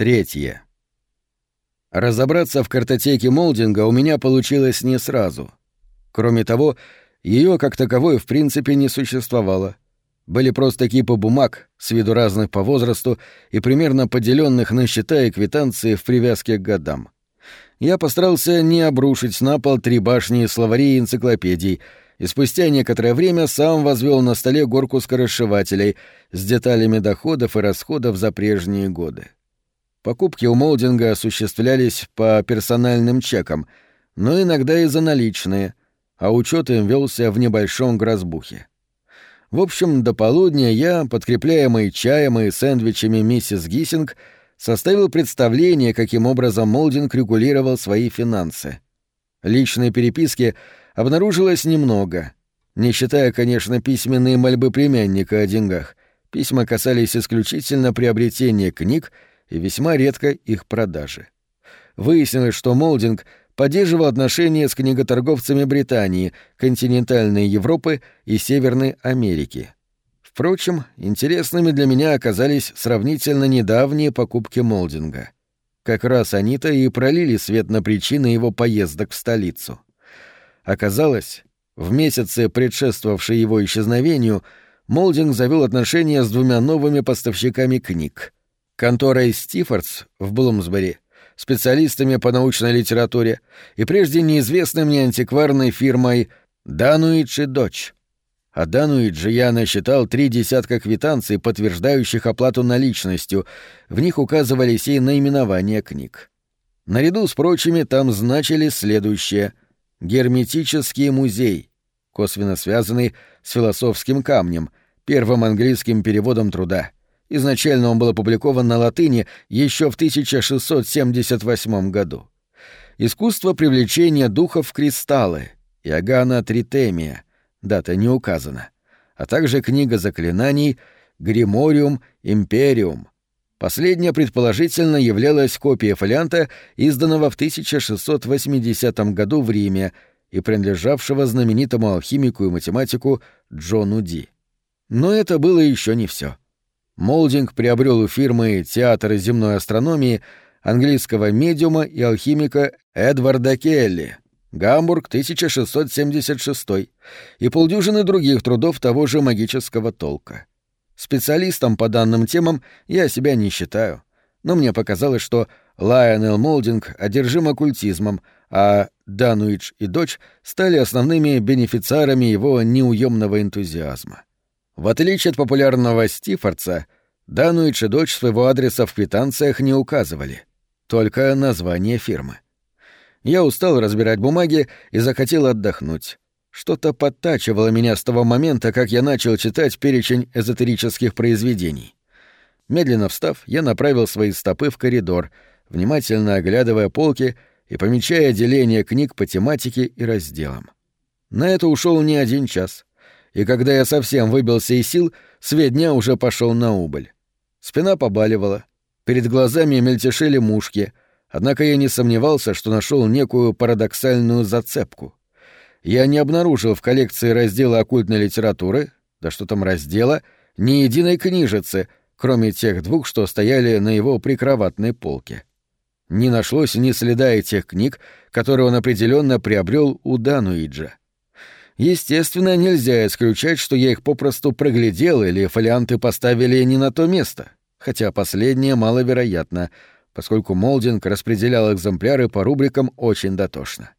Третье. Разобраться в картотеке молдинга у меня получилось не сразу. Кроме того, ее как таковой в принципе не существовало. Были просто кипы бумаг, с виду разных по возрасту и примерно поделенных на счета и квитанции в привязке к годам. Я постарался не обрушить на пол три башни словарей и энциклопедий, и спустя некоторое время сам возвел на столе горку скоросшивателей с деталями доходов и расходов за прежние годы. Покупки у молдинга осуществлялись по персональным чекам, но иногда и за наличные, а учет им велся в небольшом грозбухе. В общем, до полудня я, подкрепляемый чаем и сэндвичами миссис Гиссинг, составил представление, каким образом Молдинг регулировал свои финансы. Личной переписки обнаружилось немного, не считая, конечно, письменные мольбы племянника о деньгах. Письма касались исключительно приобретения книг — и весьма редко их продажи. Выяснилось, что Молдинг поддерживал отношения с книготорговцами Британии, континентальной Европы и Северной Америки. Впрочем, интересными для меня оказались сравнительно недавние покупки Молдинга. Как раз они-то и пролили свет на причины его поездок в столицу. Оказалось, в месяце, предшествовавшие его исчезновению, Молдинг завел отношения с двумя новыми поставщиками книг — конторой Стифордс в Блумсбери, специалистами по научной литературе и прежде неизвестной мне антикварной фирмой «Дануидж и дочь». А Дануиджи я насчитал три десятка квитанций, подтверждающих оплату наличностью, в них указывались и наименования книг. Наряду с прочими там значили следующее — «Герметический музей», косвенно связанный с философским камнем, первым английским переводом труда — Изначально он был опубликован на латыни еще в 1678 году. «Искусство привлечения духов в кристаллы» Иоганна Тритемия, дата не указана, а также книга заклинаний «Гримориум Империум». Последняя, предположительно, являлась копией фолианта, изданного в 1680 году в Риме и принадлежавшего знаменитому алхимику и математику Джону Ди. Но это было еще не все. Молдинг приобрел у фирмы «Театр земной астрономии» английского медиума и алхимика Эдварда Келли, Гамбург, 1676, и полдюжины других трудов того же магического толка. Специалистом по данным темам я себя не считаю, но мне показалось, что Лайонел Молдинг одержим оккультизмом, а Дануидж и дочь стали основными бенефициарами его неуемного энтузиазма. В отличие от популярного Стифорца, Дануич и дочь своего адреса в квитанциях не указывали, только название фирмы. Я устал разбирать бумаги и захотел отдохнуть. Что-то подтачивало меня с того момента, как я начал читать перечень эзотерических произведений. Медленно встав, я направил свои стопы в коридор, внимательно оглядывая полки и помечая деление книг по тематике и разделам. На это ушел не один час — и когда я совсем выбился из сил, свет дня уже пошел на убыль. Спина побаливала, перед глазами мельтешили мушки, однако я не сомневался, что нашел некую парадоксальную зацепку. Я не обнаружил в коллекции раздела оккультной литературы, да что там раздела, ни единой книжицы, кроме тех двух, что стояли на его прикроватной полке. Не нашлось ни следа этих книг, которые он определенно приобрел у Дануиджа. Естественно, нельзя исключать, что я их попросту проглядел или фолианты поставили не на то место, хотя последнее маловероятно, поскольку Молдинг распределял экземпляры по рубрикам очень дотошно.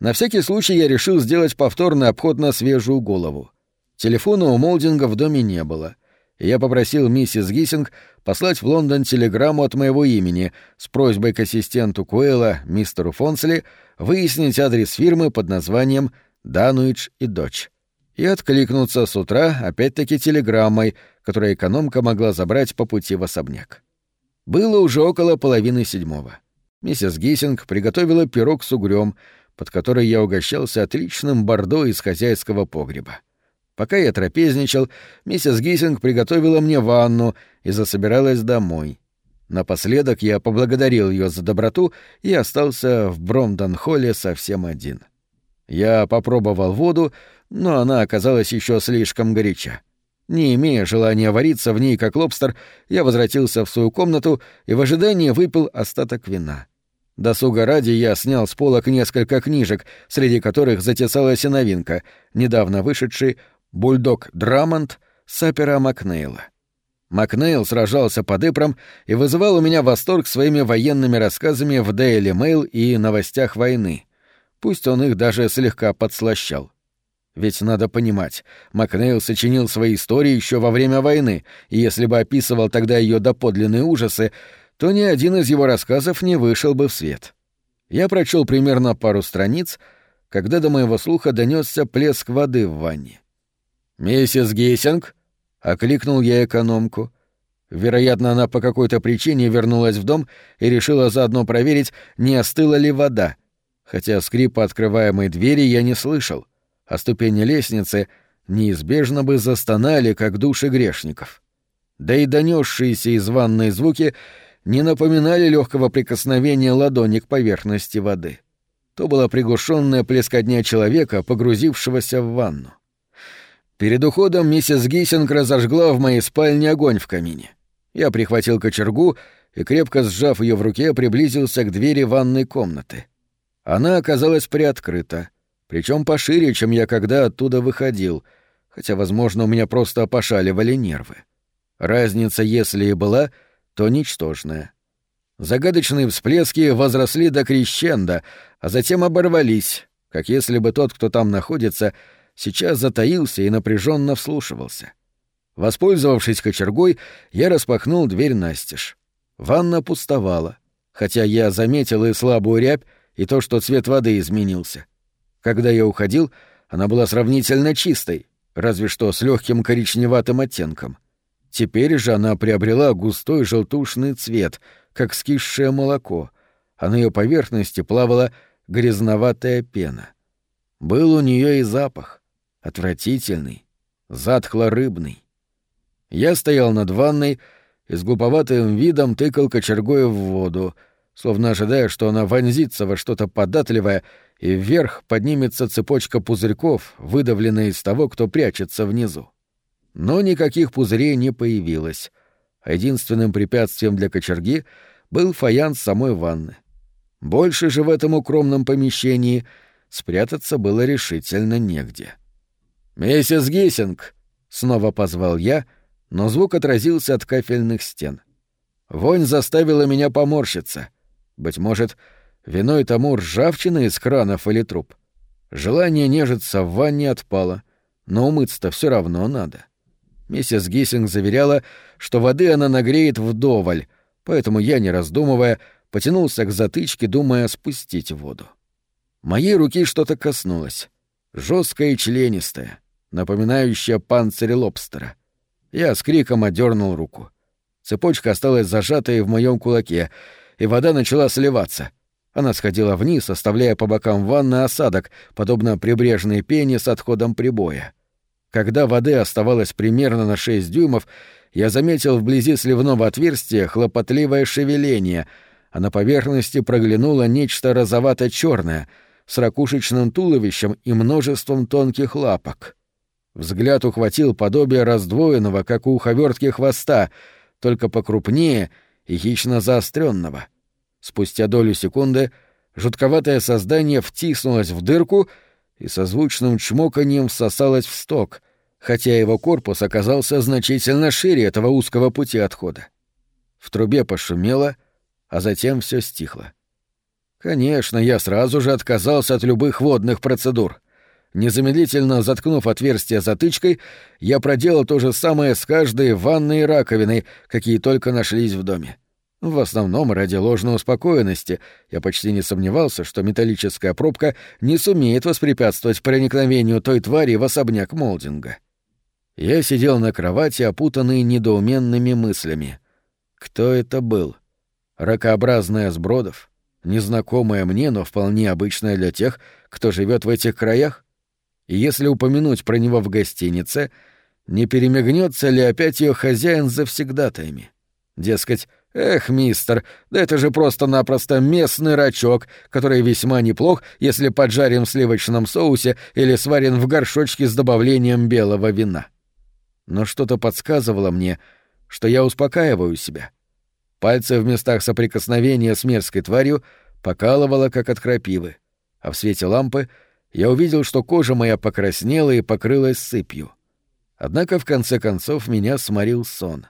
На всякий случай я решил сделать повторный обход на свежую голову. Телефона у Молдинга в доме не было, я попросил миссис Гиссинг послать в Лондон телеграмму от моего имени с просьбой к ассистенту Куэлла, мистеру Фонсли, выяснить адрес фирмы под названием Дануидж и дочь. И откликнуться с утра опять-таки телеграммой, которую экономка могла забрать по пути в особняк. Было уже около половины седьмого. Миссис Гиссинг приготовила пирог с угрём, под который я угощался отличным бордо из хозяйского погреба. Пока я трапезничал, миссис Гиссинг приготовила мне ванну и засобиралась домой. Напоследок я поблагодарил ее за доброту и остался в Бромдон-холле совсем один. — я попробовал воду, но она оказалась еще слишком горяча. Не имея желания вариться в ней, как лобстер, я возвратился в свою комнату и в ожидании выпил остаток вина. Досуга ради я снял с полок несколько книжек, среди которых затесалась и новинка, недавно вышедший «Бульдог Драмонт» Сапера Макнейла. Макнейл сражался под Эпром и вызывал у меня восторг своими военными рассказами в Daily Mail и новостях войны. Пусть он их даже слегка подслащал. Ведь надо понимать, Макнейл сочинил свои истории еще во время войны, и если бы описывал тогда ее доподлинные ужасы, то ни один из его рассказов не вышел бы в свет. Я прочел примерно пару страниц, когда до моего слуха донесся плеск воды в ванне. «Миссис Гейсинг?» — окликнул я экономку. Вероятно, она по какой-то причине вернулась в дом и решила заодно проверить, не остыла ли вода, хотя скрипа открываемой двери я не слышал — а ступени лестницы неизбежно бы застонали, как души грешников. Да и донесшиеся из ванной звуки не напоминали легкого прикосновения ладони к поверхности воды. То была приглушенная плескотня человека, погрузившегося в ванну. Перед уходом миссис Гейсинг разожгла в моей спальне огонь в камине. Я прихватил кочергу и, крепко сжав ее в руке, приблизился к двери ванной комнаты. Она оказалась приоткрыта — причем пошире, чем я когда оттуда выходил, хотя, возможно, у меня просто пошаливали нервы. Разница, если и была, то ничтожная. Загадочные всплески возросли до крещенда, а затем оборвались, как если бы тот, кто там находится, сейчас затаился и напряженно вслушивался. Воспользовавшись кочергой, я распахнул дверь настежь. Ванна пустовала, хотя я заметил и слабую рябь, и то, что цвет воды изменился. Когда я уходил, она была сравнительно чистой, разве что с легким коричневатым оттенком. Теперь же она приобрела густой желтушный цвет, как скисшее молоко, а на ее поверхности плавала грязноватая пена. Был у нее и запах, отвратительный, затхло-рыбный. Я стоял над ванной и с глуповатым видом тыкал кочергой в воду, словно ожидая, что она вонзится во что-то податливое и вверх поднимется цепочка пузырьков, выдавленная из того, кто прячется внизу. Но никаких пузырей не появилось, а единственным препятствием для кочерги был фаянс самой ванны. Больше же в этом укромном помещении спрятаться было решительно негде. «Миссис Гиссинг!» — снова позвал я, но звук отразился от кафельных стен. Вонь заставила меня поморщиться. Быть может, — Виной тому ржавчина из кранов или труб. Желание нежиться в ванне отпало, но умыться-то все равно надо. Миссис Гиссинг заверяла, что воды она нагреет вдоволь, поэтому я, не раздумывая, потянулся к затычке, думая спустить воду. Моей руки что-то коснулось. жесткое и членистое, напоминающее панцирь лобстера. Я с криком отдернул руку. Цепочка осталась зажатой в моем кулаке, и вода начала сливаться. Она сходила вниз, оставляя по бокам ванны осадок, подобно прибрежной пене с отходом прибоя. Когда воды оставалось примерно на 6 дюймов, я заметил вблизи сливного отверстия хлопотливое шевеление, а на поверхности проглянуло нечто розовато черное с ракушечным туловищем и множеством тонких лапок. Взгляд ухватил подобие раздвоенного, как у уховертки хвоста, только покрупнее и хищно заостренного — Спустя долю секунды жутковатое создание втиснулось в дырку и со звучным чмоканьем всосалось в сток, хотя его корпус оказался значительно шире этого узкого пути отхода. В трубе пошумело, а затем все стихло. Конечно, я сразу же отказался от любых водных процедур. Незамедлительно заткнув отверстие затычкой, я проделал то же самое с каждой ванной и раковиной, какие только нашлись в доме. В основном ради ложной успокоенности я почти не сомневался, что металлическая пробка не сумеет воспрепятствовать проникновению той твари в особняк Молдинга. Я сидел на кровати, опутанный недоуменными мыслями. Кто это был? Ракообразная сбродов? Незнакомая мне, но вполне обычная для тех, кто живет в этих краях? И если упомянуть про него в гостинице, не перемигнется ли опять ее хозяин завсегдатаями? Дескать, Эх, мистер, да это же просто-напросто местный рачок, который весьма неплох, если поджарен в сливочном соусе или сварен в горшочке с добавлением белого вина. но что-то подсказывало мне, что я успокаиваю себя. Пальцы в местах соприкосновения с мерзкой тварью покалывало, как от крапивы, а в свете лампы я увидел, что кожа моя покраснела и покрылась сыпью. Однако в конце концов меня сморил сон.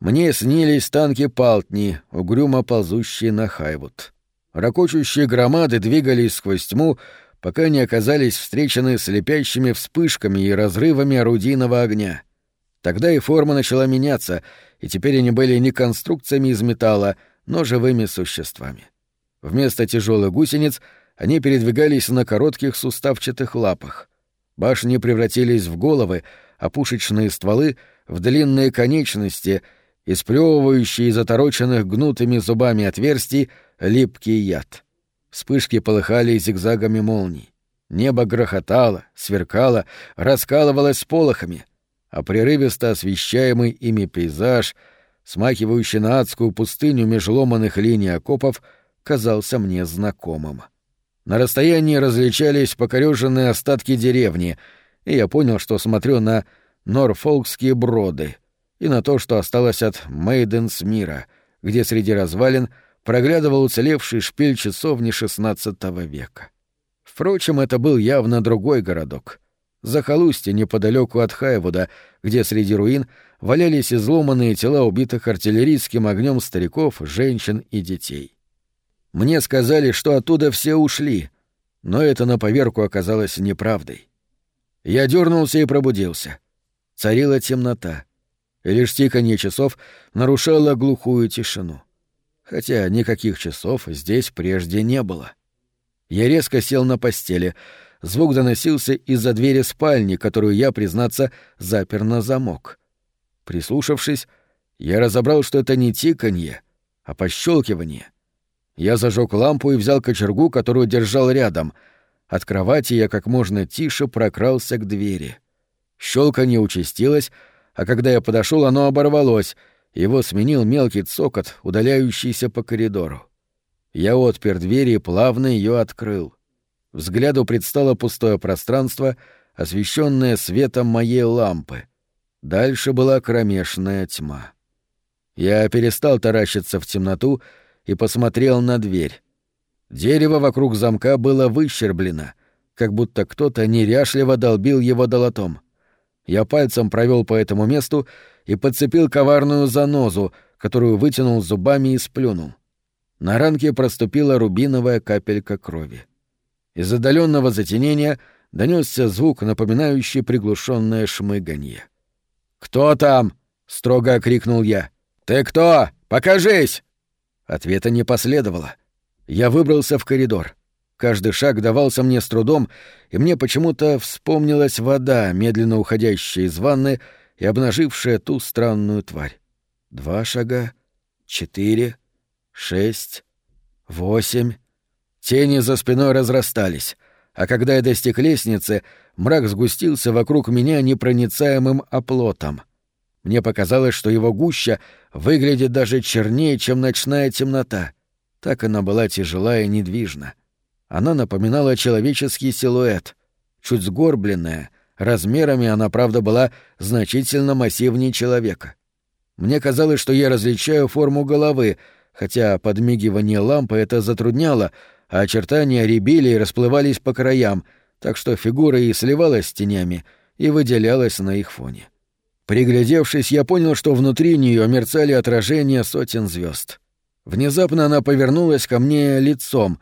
Мне снились танки Палтни, угрюмо ползущие на Хайвуд. Рокочущие громады двигались сквозь тьму, пока не оказались встречены слепящими вспышками и разрывами орудийного огня. Тогда и форма начала меняться, и теперь они были не конструкциями из металла, но живыми существами. Вместо тяжелых гусениц они передвигались на коротких суставчатых лапах. Башни превратились в головы, а пушечные стволы — в длинные конечности, исплевывающие из отороченных гнутыми зубами отверстий липкий яд. Вспышки полыхали зигзагами молний. Небо грохотало, сверкало, раскалывалось сполохами — а прерывисто освещаемый ими пейзаж, смахивающий на адскую пустыню межломанных линий окопов, казался мне знакомым. На расстоянии различались покореженные остатки деревни, и я понял, что смотрю на Норфолкские броды и на то, что осталось от Мейденс мира, где среди развалин проглядывал уцелевший шпиль часовни XVI века. Впрочем, это был явно другой городок — захолустье неподалеку от Хайвуда, где среди руин валялись изломанные тела убитых артиллерийским огнем стариков, женщин и детей. Мне сказали, что оттуда все ушли, но это на поверку оказалось неправдой. Я дернулся и пробудился. Царила темнота, и лишь тиканье часов нарушало глухую тишину. Хотя никаких часов здесь прежде не было. Я резко сел на постели — звук доносился из-за двери спальни, которую я, признаться, запер на замок. Прислушавшись, я разобрал, что это не тиканье, а пощелкивание. Я зажег лампу и взял кочергу, которую держал рядом. От кровати я как можно тише прокрался к двери. Щелканье участилось, а когда я подошел, оно оборвалось, его сменил мелкий цокот, удаляющийся по коридору. Я отпер дверь и плавно ее открыл. Взгляду предстало пустое пространство, освещенное светом моей лампы. Дальше была кромешная тьма. Я перестал таращиться в темноту и посмотрел на дверь. Дерево вокруг замка было выщерблено, как будто кто-то неряшливо долбил его долотом. Я пальцем провел по этому месту и подцепил коварную занозу, которую вытянул зубами и сплюнул. На ранке проступила рубиновая капелька крови. Из отдаленного затенения донесся звук, напоминающий приглушенное шмыганье. «Кто там?» — строго крикнул я. «Ты кто? Покажись!» Ответа не последовало. Я выбрался в коридор. Каждый шаг давался мне с трудом, и мне почему-то вспомнилась вода, медленно уходящая из ванны и обнажившая ту странную тварь. Два шага, четыре, шесть, восемь. Тени за спиной разрастались, а когда я достиг лестницы, мрак сгустился вокруг меня непроницаемым оплотом. Мне показалось, что его гуща выглядит даже чернее, чем ночная темнота. Так она была тяжела и недвижна. Она напоминала человеческий силуэт, чуть сгорбленная, размерами она, правда, была значительно массивнее человека. Мне казалось, что я различаю форму головы, хотя подмигивание лампы это затрудняло, а очертания рябили и расплывались по краям, так что фигура и сливалась с тенями и выделялась на их фоне. Приглядевшись, я понял, что внутри нее мерцали отражения сотен звезд. Внезапно она повернулась ко мне лицом.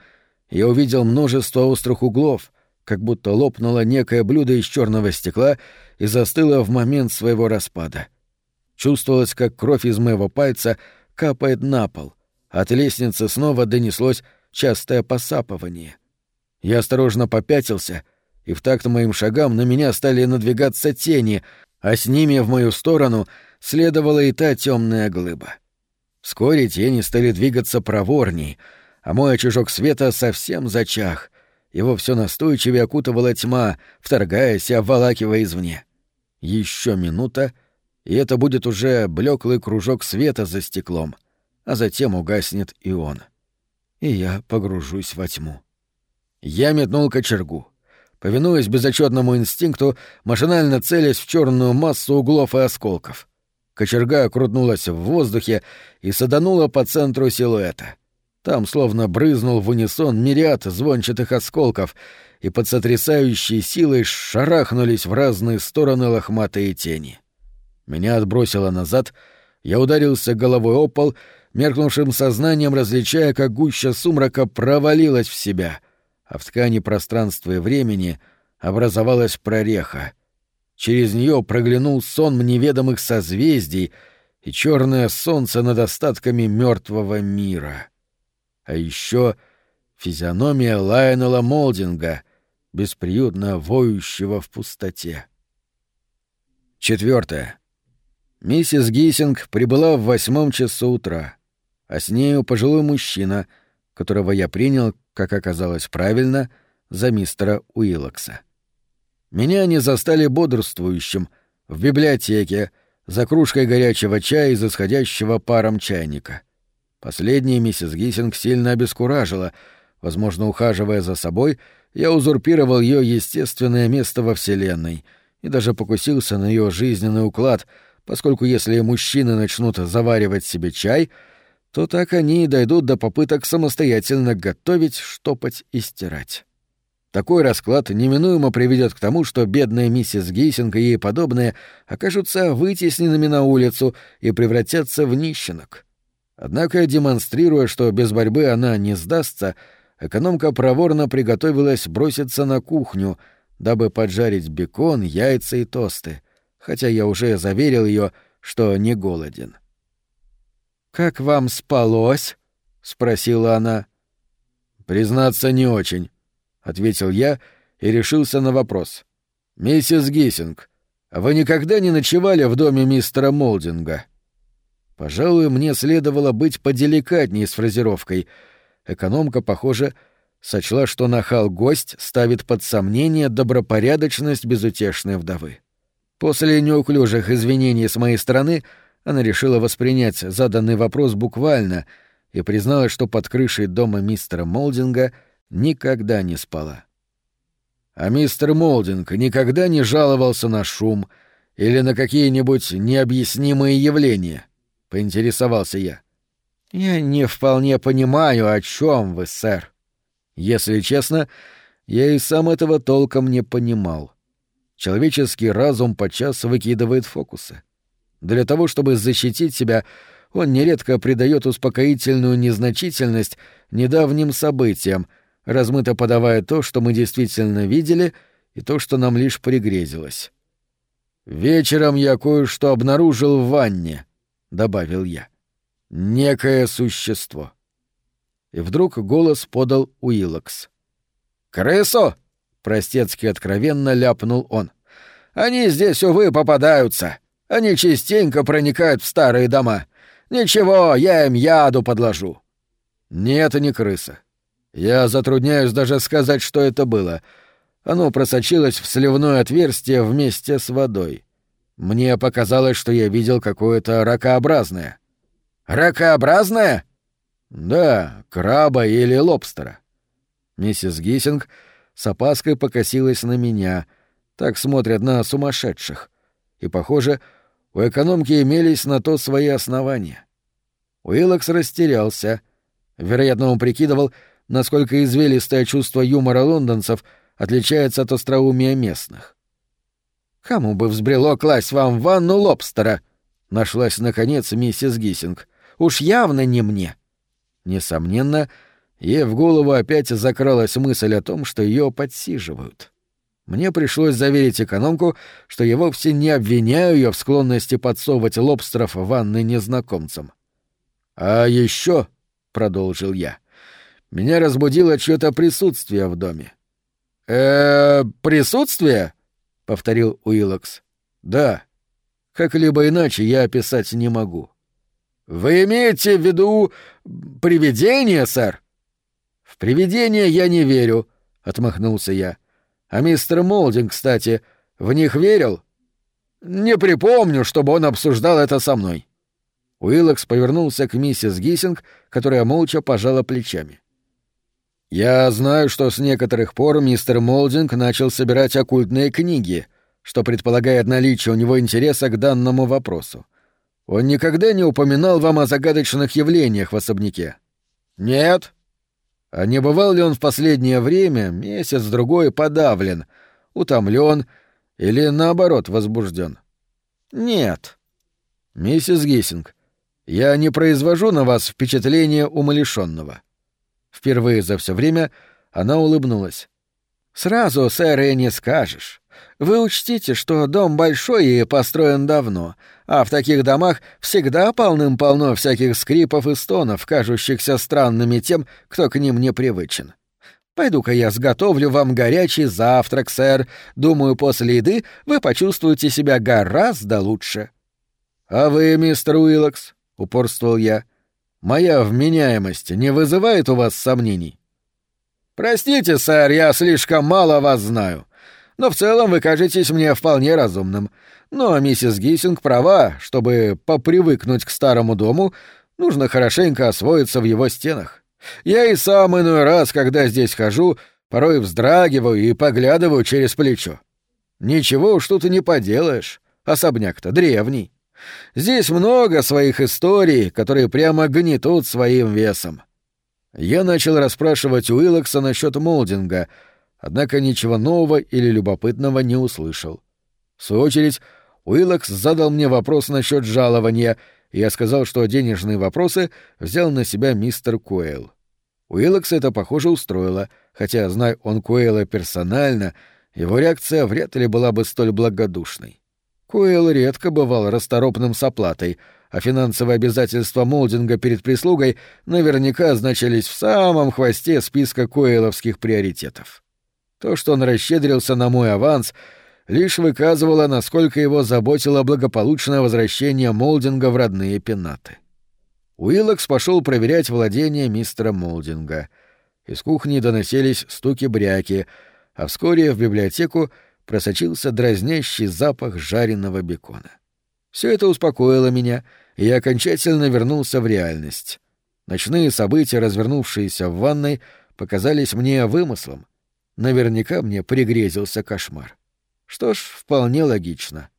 Я увидел множество острых углов, как будто лопнуло некое блюдо из черного стекла и застыло в момент своего распада. Чувствовалось, как кровь из моего пальца капает на пол. От лестницы снова донеслось частое посапывание. Я осторожно попятился, и в такт моим шагам на меня стали надвигаться тени, а с ними в мою сторону следовала и та темная глыба. Вскоре тени стали двигаться проворней, а мой очажок света совсем зачах. Его все настойчивее окутывала тьма, вторгаясь и обволакивая извне. Еще минута, и это будет уже блеклый кружок света за стеклом, а затем угаснет и он. — и я погружусь во тьму. Я метнул кочергу. Повинуясь безотчетному инстинкту, машинально целясь в черную массу углов и осколков. Кочерга крутнулась в воздухе и саданула по центру силуэта. Там словно брызнул в унисон мириад звончатых осколков, и под сотрясающей силой шарахнулись в разные стороны лохматые тени. Меня отбросило назад, я ударился головой о пол, меркнувшим сознанием различая, как гуща сумрака провалилась в себя, а в ткани пространства и времени образовалась прореха. Через нее проглянул сон неведомых созвездий и черное солнце над остатками мертвого мира. А еще физиономия Лайонела Молдинга, бесприютно воющего в пустоте. Четвертое. Миссис Гейсинг прибыла в восьмом часу утра, а с нею пожилой мужчина, которого я принял, как оказалось правильно, за мистера Уиллокса. Меня они застали бодрствующим, в библиотеке, за кружкой горячего чая из исходящего паром чайника — Последняя миссис Гиссинг сильно обескуражила. Возможно, ухаживая за собой, я узурпировал ее естественное место во Вселенной и даже покусился на ее жизненный уклад, поскольку если мужчины начнут заваривать себе чай, то так они и дойдут до попыток самостоятельно готовить, штопать и стирать. Такой расклад неминуемо приведет к тому, что бедная миссис Гейсинг и ей подобные окажутся вытесненными на улицу и превратятся в нищенок. Однако, демонстрируя, что без борьбы она не сдастся, экономка проворно приготовилась броситься на кухню, дабы поджарить бекон, яйца и тосты, хотя я уже заверил ее, что не голоден. «Как вам спалось?» — спросила она. «Признаться, не очень», — ответил я и решился на вопрос. «Миссис Гиссинг, вы никогда не ночевали в доме мистера Молдинга?» Пожалуй, мне следовало быть поделикатнее с фразировкой. Экономка, похоже, сочла, что нахал-гость ставит под сомнение добропорядочность безутешной вдовы. После неуклюжих извинений с моей стороны она решила воспринять заданный вопрос буквально и призналась, что под крышей дома мистера Молдинга никогда не спала. А мистер Молдинг никогда не жаловался на шум или на какие-нибудь необъяснимые явления — поинтересовался я. «Я не вполне понимаю, о чем вы, сэр». Если честно, я и сам этого толком не понимал. Человеческий разум подчас выкидывает фокусы. Для того, чтобы защитить себя, он нередко придает успокоительную незначительность недавним событиям, размыто подавая то, что мы действительно видели, и то, что нам лишь пригрезилось. «Вечером я кое-что обнаружил в ванне», добавил я. Некое существо. И вдруг голос подал Уиллокс. «Крысу!» — простецки откровенно ляпнул он. «Они здесь, увы, попадаются. Они частенько проникают в старые дома. Ничего, я им яду подложу». «Нет, не крыса. Я затрудняюсь даже сказать, что это было. Оно просочилось в сливное отверстие вместе с водой. Мне показалось, что я видел какое-то ракообразное. Ракообразное? Да, краба или лобстера. Миссис Гиссинг с опаской покосилась на меня. Так смотрят на сумасшедших. И, похоже, у экономки имелись на то свои основания. Уиллокс растерялся. Вероятно, он прикидывал, насколько извилистое чувство юмора лондонцев отличается от остроумия местных. «Кому бы взбрело класть вам в ванну лобстера?» — нашлась, наконец, миссис Гиссинг. «Уж явно не мне». Несомненно, ей в голову опять закралась мысль о том, что ее подсиживают. Мне пришлось заверить экономку, что я вовсе не обвиняю ее в склонности подсовывать лобстеров в ванны незнакомцам. «А еще, продолжил я, — меня разбудило чье-то присутствие в доме». «Э-э, присутствие?» — повторил Уиллокс. «Да. Как-либо иначе я описать не могу». «Вы имеете в виду привидение, сэр?» «В привидения я не верю», — отмахнулся я. «А мистер Молдинг, кстати, в них верил?» «Не припомню, чтобы он обсуждал это со мной». Уиллокс повернулся к миссис Гиссинг, которая молча пожала плечами. Я знаю, что с некоторых пор мистер Молдинг начал собирать оккультные книги, что предполагает наличие у него интереса к данному вопросу. Он никогда не упоминал вам о загадочных явлениях в особняке? Нет. А не бывал ли он в последнее время, месяц-другой, подавлен, утомлен или, наоборот, возбужден? Нет. Миссис Гиссинг, я не произвожу на вас впечатление умалишенного. Впервые за все время она улыбнулась. Сразу, сэр, и не скажешь. Вы учтите, что дом большой и построен давно, а в таких домах всегда полным-полно всяких скрипов и стонов, кажущихся странными тем, кто к ним не привычен. Пойду-ка я сготовлю вам горячий завтрак, сэр. Думаю, после еды вы почувствуете себя гораздо лучше. — А вы, мистер Уиллокс, — упорствовал я, — моя вменяемость не вызывает у вас сомнений? — Простите, сэр, я слишком мало вас знаю. Но в целом вы кажетесь мне вполне разумным. Но миссис Гиссинг права, чтобы попривыкнуть к старому дому, нужно хорошенько освоиться в его стенах. Я и сам иной раз, когда здесь хожу, порой вздрагиваю и поглядываю через плечо. Ничего уж тут и не поделаешь. Особняк-то древний. Здесь много своих историй, которые прямо гнетут своим весом. Я начал расспрашивать Уиллокса насчет молдинга, однако ничего нового или любопытного не услышал. В свою очередь, Уиллокс задал мне вопрос насчет жалования, и я сказал, что денежные вопросы взял на себя мистер Куэйл. Уиллокс это, похоже, устроило, хотя, зная он Куэйла персонально, его реакция вряд ли была бы столь благодушной. Куэлл редко бывал расторопным с оплатой, а финансовые обязательства Молдинга перед прислугой наверняка значились в самом хвосте списка Куэлловских приоритетов. То, что он расщедрился на мой аванс, лишь выказывало, насколько его заботило благополучное возвращение Молдинга в родные пенаты. Уиллокс пошел проверять владение мистера Молдинга. Из кухни доносились стуки-бряки, а вскоре в библиотеку просочился дразнящий запах жареного бекона. Все это успокоило меня, и я окончательно вернулся в реальность. Ночные события, развернувшиеся в ванной, показались мне вымыслом. Наверняка мне пригрезился кошмар. Что ж, вполне логично.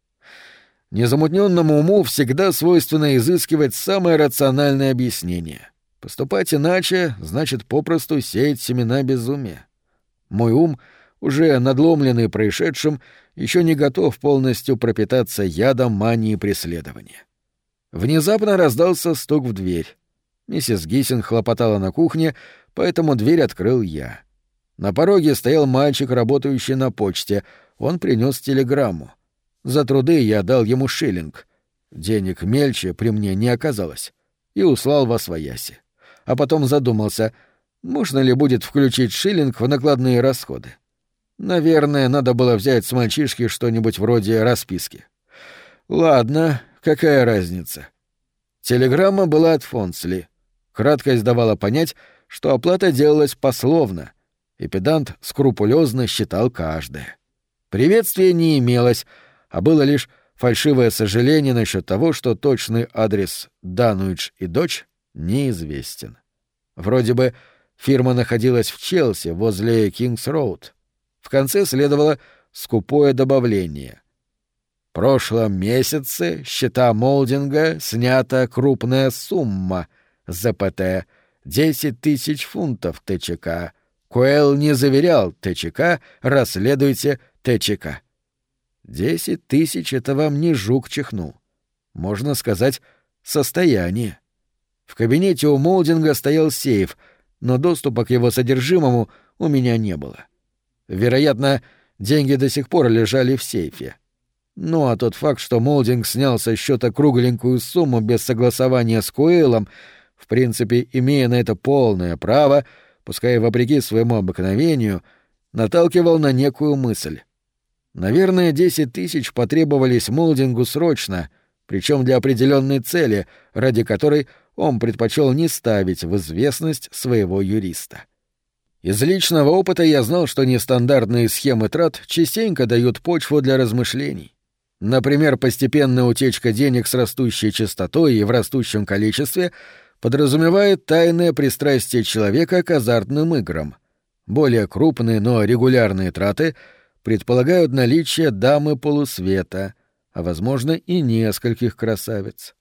Незамутненному уму всегда свойственно изыскивать самое рациональное объяснение. Поступать иначе значит попросту сеять семена безумия. Мой ум, уже надломленный происшедшим, еще не готов полностью пропитаться ядом мании преследования. Внезапно раздался стук в дверь. Миссис Гиссин хлопотала на кухне, поэтому дверь открыл я. На пороге стоял мальчик, работающий на почте. Он принес телеграмму. За труды я дал ему шиллинг. Денег мельче при мне не оказалось. И услал во свояси. А потом задумался, можно ли будет включить шиллинг в накладные расходы. Наверное, надо было взять с мальчишки что-нибудь вроде расписки. Ладно, какая разница. Телеграмма была от Фонсли. Краткость давала понять, что оплата делалась пословно, и педант скрупулезно считал каждое. Приветствия не имелось, а было лишь фальшивое сожаление насчет того, что точный адрес Дануидж и дочь неизвестен. Вроде бы фирма находилась в Челси, возле Кингс-Роуд. В конце следовало скупое добавление. В прошлом месяце счета Молдинга снята крупная сумма ЗПТ — 10 тысяч фунтов ТЧК. Куэлл не заверял ТЧК, расследуйте ТЧК. Десять тысяч — это вам не жук чихнул. Можно сказать, состояние. В кабинете у Молдинга стоял сейф, но доступа к его содержимому у меня не было. Вероятно, деньги до сих пор лежали в сейфе. Ну а тот факт, что Молдинг снял со счета кругленькую сумму без согласования с Куэлом, в принципе, имея на это полное право, пускай вопреки своему обыкновению, наталкивал на некую мысль. Наверное, десять тысяч потребовались Молдингу срочно, причем для определенной цели, ради которой он предпочел не ставить в известность своего юриста. Из личного опыта я знал, что нестандартные схемы трат частенько дают почву для размышлений. Например, постепенная утечка денег с растущей частотой и в растущем количестве подразумевает тайное пристрастие человека к азартным играм — Более крупные, но регулярные траты предполагают наличие дамы полусвета, а, возможно, и нескольких красавиц.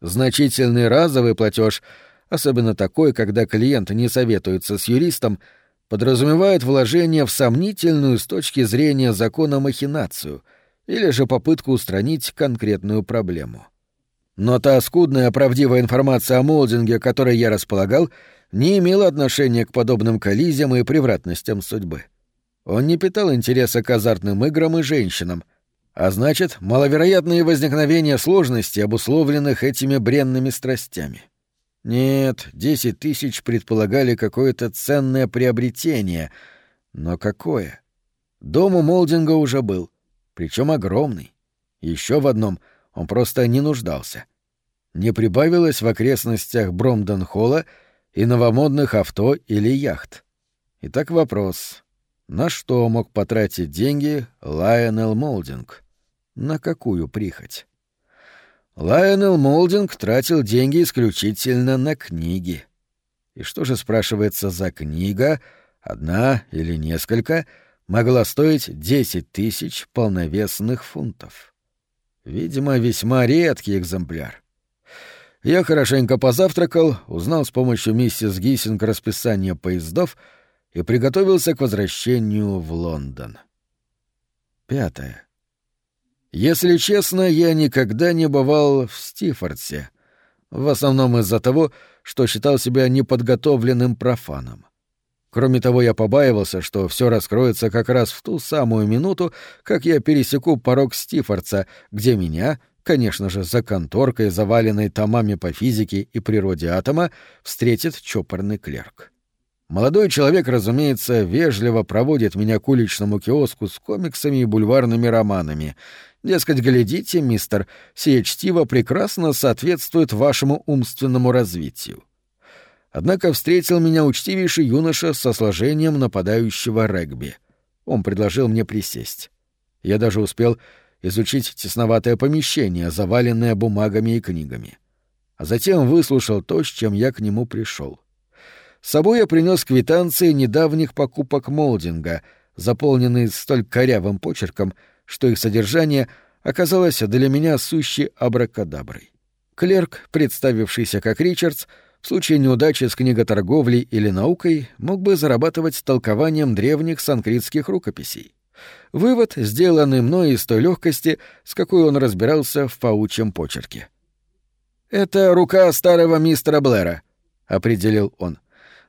Значительный разовый платеж, особенно такой, когда клиент не советуется с юристом, подразумевает вложение в сомнительную с точки зрения закона махинацию или же попытку устранить конкретную проблему. Но та скудная правдивая информация о молдинге, которой я располагал, не имела отношения к подобным коллизиям и превратностям судьбы. Он не питал интереса к азартным играм и женщинам, а значит, маловероятные возникновения сложностей, обусловленных этими бренными страстями. Нет, десять тысяч предполагали какое-то ценное приобретение, но какое? Дом у Молдинга уже был, причем огромный. Еще в одном — он просто не нуждался. Не прибавилось в окрестностях Бромден-холла и новомодных авто или яхт. Итак, вопрос. На что мог потратить деньги Лайонел Молдинг? На какую прихоть? Лайонел Молдинг тратил деньги исключительно на книги. И что же, спрашивается, за книга, одна или несколько, могла стоить десять тысяч полновесных фунтов? Видимо, весьма редкий экземпляр. Я хорошенько позавтракал, узнал с помощью миссис Гиссинг расписание поездов и приготовился к возвращению в Лондон. Пятое. Если честно, я никогда не бывал в Стифордсе, в основном из-за того, что считал себя неподготовленным профаном. Кроме того, я побаивался, что все раскроется как раз в ту самую минуту, как я пересеку порог Стифорца, где меня, конечно же, за конторкой, заваленной томами по физике и природе атома, встретит чопорный клерк. Молодой человек, разумеется, вежливо проводит меня к уличному киоску с комиксами и бульварными романами. Дескать, глядите, мистер, сие чтиво прекрасно соответствует вашему умственному развитию. Однако встретил меня учтивейший юноша со сложением нападающего регби. Он предложил мне присесть. Я даже успел изучить тесноватое помещение, заваленное бумагами и книгами. А затем выслушал то, с чем я к нему пришел. С собой я принес квитанции недавних покупок молдинга, заполненные столь корявым почерком, что их содержание оказалось для меня сущей абракадаброй. Клерк, представившийся как Ричардс, в случае неудачи с книготорговлей или наукой мог бы зарабатывать толкованием древних санкритских рукописей. Вывод, сделанный мной из той легкости, с какой он разбирался в паучьем почерке. «Это рука старого мистера Блэра», — определил он.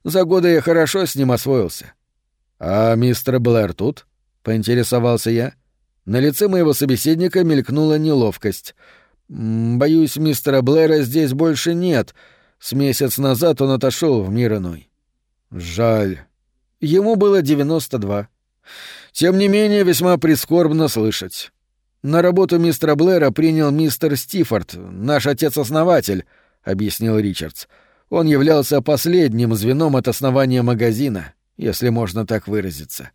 «За годы я хорошо с ним освоился». «А мистер Блэр тут?» — поинтересовался я. На лице моего собеседника мелькнула неловкость. «Боюсь, мистера Блэра здесь больше нет», с месяц назад он отошел в мир иной. Жаль. Ему было 92. Тем не менее, весьма прискорбно слышать. На работу мистера Блэра принял мистер Стифорд, наш отец-основатель, объяснил Ричардс. Он являлся последним звеном от основания магазина, если можно так выразиться.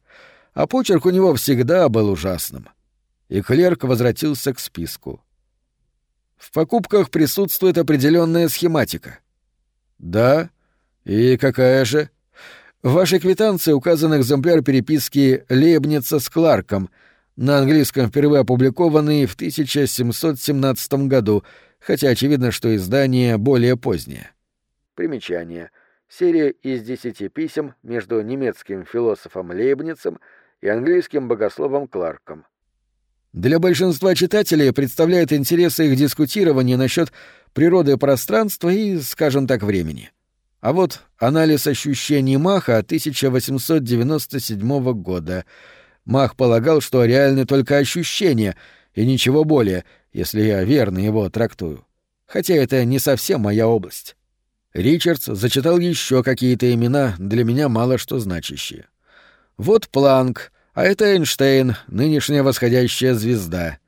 А почерк у него всегда был ужасным. И клерк возвратился к списку. В покупках присутствует определенная схематика. «Да? И какая же?» «В вашей квитанции указан экземпляр переписки Лебница с Кларком, на английском впервые опубликованный в 1717 году, хотя очевидно, что издание более позднее». Примечание. Серия из десяти писем между немецким философом Лейбницем и английским богословом Кларком. Для большинства читателей представляет интересы их дискутирование насчет природы пространства и, скажем так, времени. А вот анализ ощущений Маха 1897 года. Мах полагал, что реальны только ощущения и ничего более, если я верно его трактую. Хотя это не совсем моя область. Ричардс зачитал еще какие-то имена, для меня мало что значащие. Вот Планк, а это Эйнштейн, нынешняя восходящая звезда.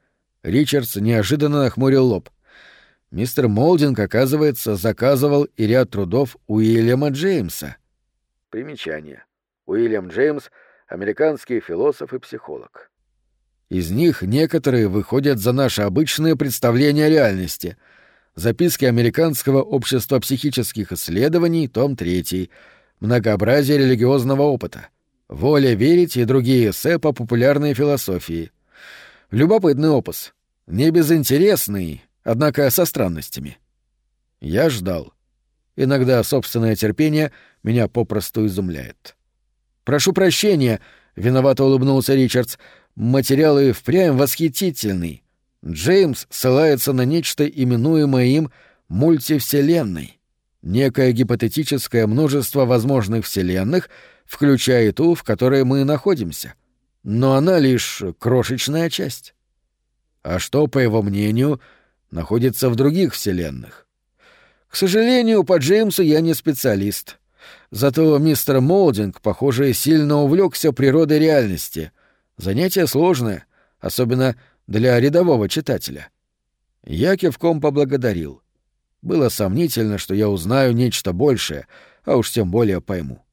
Ричардс неожиданно нахмурил лоб. Мистер Молдинг, оказывается, заказывал и ряд трудов Уильяма Джеймса. Примечание. Уильям Джеймс — американский философ и психолог. Из них некоторые выходят за наше обычное представление о реальности. Записки Американского общества психических исследований, том 3. Многообразие религиозного опыта. «Воля верить» и другие эссе по популярной философии. Любопытный опус. Не безинтересный, однако со странностями. Я ждал. Иногда собственное терпение меня попросту изумляет. «Прошу прощения», — виновато улыбнулся Ричардс. «Материал и впрямь восхитительный. Джеймс ссылается на нечто, именуемое им мультивселенной. Некое гипотетическое множество возможных вселенных, включая ту, в которой мы находимся. Но она лишь крошечная часть. А что, по его мнению, находится в других вселенных? К сожалению, по Джеймсу я не специалист. Зато мистер Молдинг, похоже, сильно увлекся природой реальности. Занятие сложное, особенно для рядового читателя. Я кивком поблагодарил. Было сомнительно, что я узнаю нечто большее, а уж тем более пойму.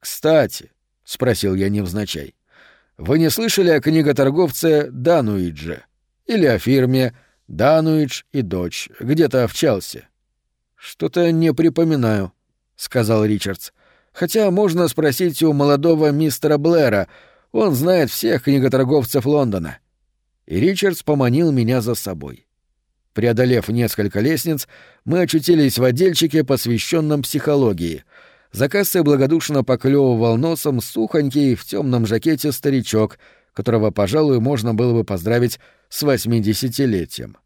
«Кстати», — спросил я невзначай, — «вы не слышали о книготорговце Дануидже? Или о фирме Дануидж и дочь, где-то в Челси?» «Что-то не припоминаю», — сказал Ричардс. «Хотя можно спросить у молодого мистера Блэра. Он знает всех книготорговцев Лондона». И Ричардс поманил меня за собой. Преодолев несколько лестниц, мы очутились в отдельчике, посвященном психологии. За кассой благодушно поклевывал носом сухонький в темном жакете старичок, которого, пожалуй, можно было бы поздравить с восьмидесятилетием.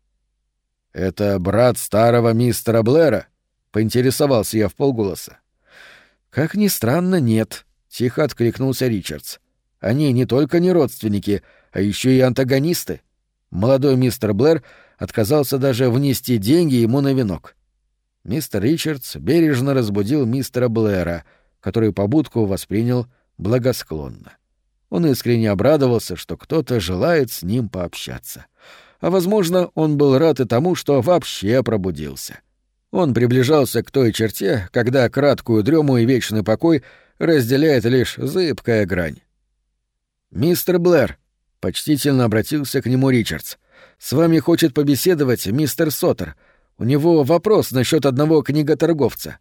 «Это брат старого мистера Блэра?» — поинтересовался я в полголоса. «Как ни странно, нет», — тихо откликнулся Ричардс. «Они не только не родственники, а еще и антагонисты. Молодой мистер Блэр отказался даже внести деньги ему на венок. Мистер Ричардс бережно разбудил мистера Блэра, который побудку воспринял благосклонно. Он искренне обрадовался, что кто-то желает с ним пообщаться. А, возможно, он был рад и тому, что вообще пробудился. Он приближался к той черте, когда краткую дрему и вечный покой разделяет лишь зыбкая грань. «Мистер Блэр», — почтительно обратился к нему Ричардс, — «с вами хочет побеседовать мистер Соттер. У него вопрос насчет одного книготорговца».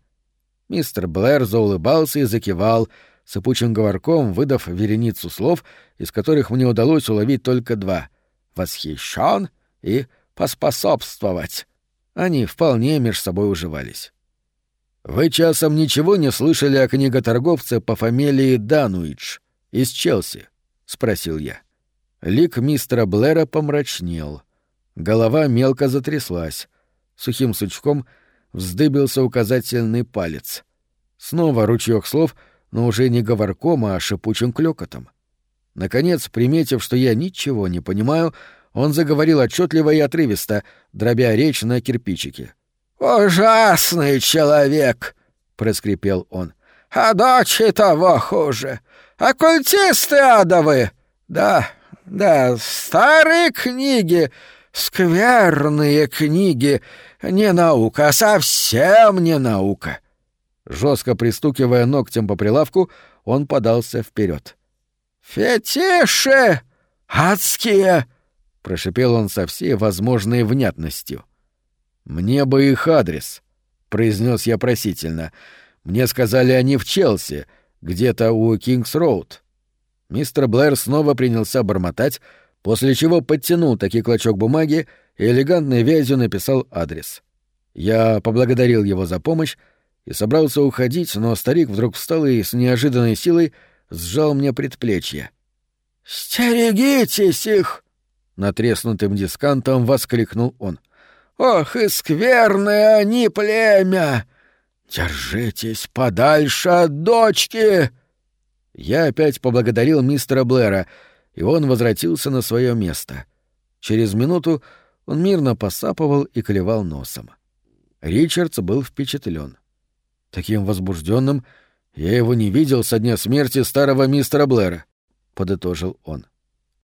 Мистер Блэр заулыбался и закивал, сыпучим говорком выдав вереницу слов, из которых мне удалось уловить только два — «восхищен» и «поспособствовать». Они вполне меж собой уживались. «Вы часом ничего не слышали о книготорговце по фамилии Дануидж из Челси?» — спросил я. Лик мистера Блэра помрачнел. Голова мелко затряслась. Сухим сучком вздыбился указательный палец. Снова ручеёк слов, но уже не говорком, а шипучим клёкотом. Наконец, приметив, что я ничего не понимаю, он заговорил отчетливо и отрывисто, дробя речь на кирпичике. «Ужасный человек!» — проскрипел он. «А дочь того хуже! Оккультисты адовы! Да, да, старые книги, скверные книги, не наука, а совсем не наука!» Жестко пристукивая ногтем по прилавку, он подался вперед. «Фетиши! Адские!» — прошипел он со всей возможной внятностью. «Мне бы их адрес», — произнес я просительно. «Мне сказали они в Челси, где-то у Кингс-Роуд». Мистер Блэр снова принялся бормотать, после чего подтянул таки клочок бумаги и элегантной вязью написал адрес. Я поблагодарил его за помощь и собрался уходить, но старик вдруг встал и с неожиданной силой сжал мне предплечье. «Стерегитесь их!» Натреснутым дискантом воскликнул он. «Ох, и скверное они племя! Держитесь подальше от дочки!» Я опять поблагодарил мистера Блэра, и он возвратился на свое место. Через минуту он мирно посапывал и клевал носом. Ричардс был впечатлен. Таким возбужденным я его не видел со дня смерти старого мистера Блэра, — подытожил он.